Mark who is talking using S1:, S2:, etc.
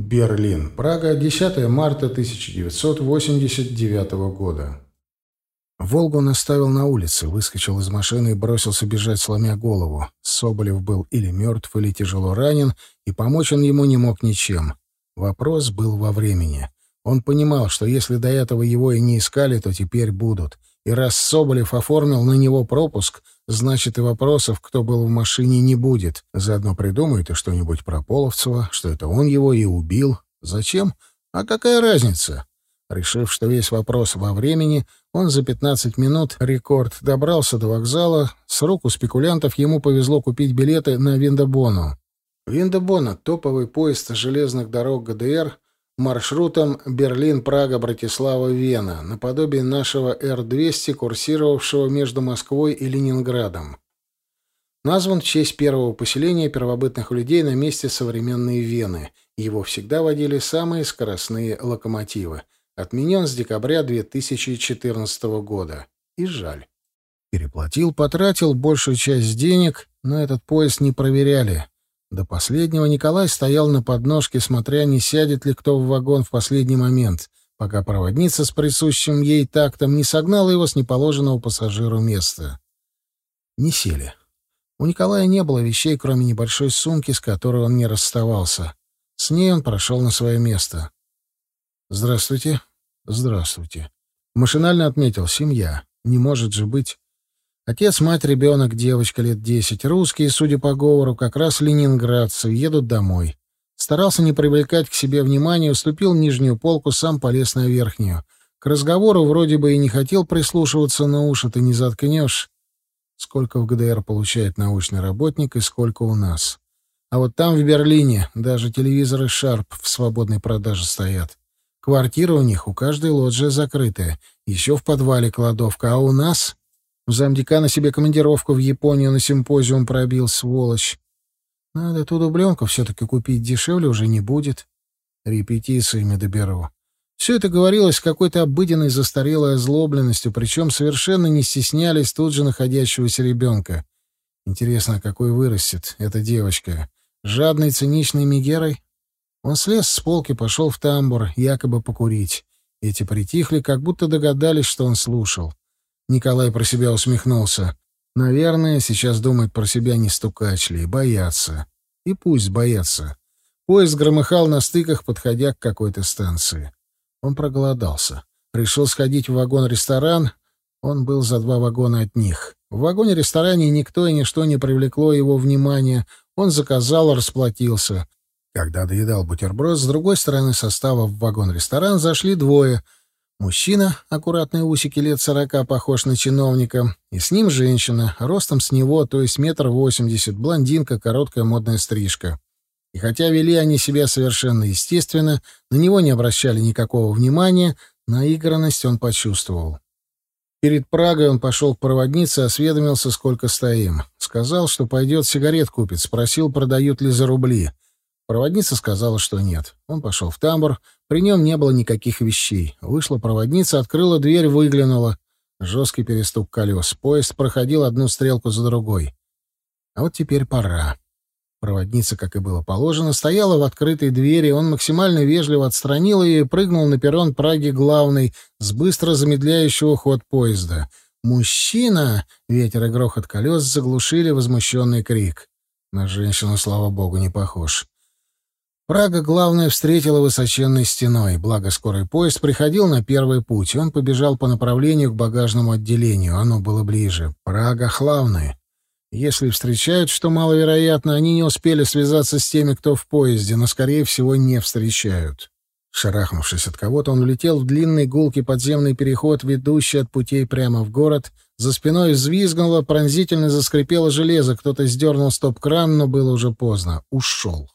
S1: Берлин, Прага, 10 марта 1989 года. Волгу он оставил на улице, выскочил из машины и бросился бежать, сломя голову. Соболев был или мертв, или тяжело ранен, и помочь он ему не мог ничем. Вопрос был во времени. Он понимал, что если до этого его и не искали, то теперь будут. И раз Соболев оформил на него пропуск, значит и вопросов, кто был в машине, не будет. Заодно придумает и что-нибудь про Половцева, что это он его и убил. Зачем? А какая разница? Решив, что весь вопрос во времени, он за 15 минут рекорд добрался до вокзала. С рук у спекулянтов ему повезло купить билеты на Виндобону. Виндобона — топовый поезд железных дорог ГДР — маршрутом Берлин-Прага-Братислава-Вена, наподобие нашего Р-200, курсировавшего между Москвой и Ленинградом. Назван в честь первого поселения первобытных людей на месте современной Вены. Его всегда водили самые скоростные локомотивы. Отменен с декабря 2014 года. И жаль. Переплатил, потратил большую часть денег, но этот поезд не проверяли. До последнего Николай стоял на подножке, смотря, не сядет ли кто в вагон в последний момент, пока проводница с присущим ей тактом не согнала его с неположенного пассажиру места. Не сели. У Николая не было вещей, кроме небольшой сумки, с которой он не расставался. С ней он прошел на свое место. «Здравствуйте». «Здравствуйте». Машинально отметил «семья». Не может же быть. Отец, мать, ребенок, девочка лет десять. Русские, судя по говору, как раз ленинградцы, едут домой. Старался не привлекать к себе внимания, уступил нижнюю полку, сам полез на верхнюю. К разговору вроде бы и не хотел прислушиваться, но уши ты не заткнешь. Сколько в ГДР получает научный работник и сколько у нас. А вот там, в Берлине, даже телевизоры «Шарп» в свободной продаже стоят. Квартира у них, у каждой лоджия закрытая. Еще в подвале кладовка, а у нас... Замдекана себе командировку в Японию на симпозиум пробил, сволочь. Надо ту дубленку все-таки купить, дешевле уже не будет. Репетициями доберу. Все это говорилось с какой-то обыденной застарелой озлобленностью, причем совершенно не стеснялись тут же находящегося ребенка. Интересно, какой вырастет эта девочка? Жадной, циничной Мегерой? Он слез с полки, пошел в тамбур, якобы покурить. Эти притихли, как будто догадались, что он слушал. Николай про себя усмехнулся. Наверное, сейчас думать про себя не стукачли боятся. И пусть боятся. Поезд громыхал на стыках, подходя к какой-то станции. Он проголодался. Решил сходить в вагон-ресторан. Он был за два вагона от них. В вагоне-ресторане никто и ничто не привлекло его внимания. Он заказал, расплатился. Когда доедал бутерброд, с другой стороны состава в вагон-ресторан зашли двое — Мужчина, аккуратные усики лет сорока, похож на чиновника, и с ним женщина, ростом с него, то есть метр восемьдесят, блондинка, короткая модная стрижка. И хотя вели они себя совершенно естественно, на него не обращали никакого внимания, наигранность он почувствовал. Перед Прагой он пошел к проводнице, осведомился, сколько стоим. Сказал, что пойдет сигарет купит, спросил, продают ли за рубли. Проводница сказала, что нет. Он пошел в тамбур. При нем не было никаких вещей. Вышла проводница, открыла дверь, выглянула. Жесткий перестук колес. Поезд проходил одну стрелку за другой. А вот теперь пора. Проводница, как и было положено, стояла в открытой двери. Он максимально вежливо отстранил ее и прыгнул на перрон Праги главный с быстро замедляющего ход поезда. «Мужчина!» — ветер и грохот колес заглушили возмущенный крик. На женщину, слава богу, не похож. Прага, главное, встретила высоченной стеной, благо скорый поезд приходил на первый путь, он побежал по направлению к багажному отделению, оно было ближе. Прага, главное. Если встречают, что маловероятно, они не успели связаться с теми, кто в поезде, но, скорее всего, не встречают. Шарахнувшись от кого-то, он улетел в длинный гулкий подземный переход, ведущий от путей прямо в город. За спиной взвизгнуло, пронзительно заскрипело железо, кто-то сдернул стоп-кран, но было уже поздно. Ушел.